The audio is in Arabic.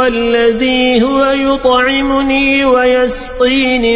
والذي هو يطعمني ويسقيني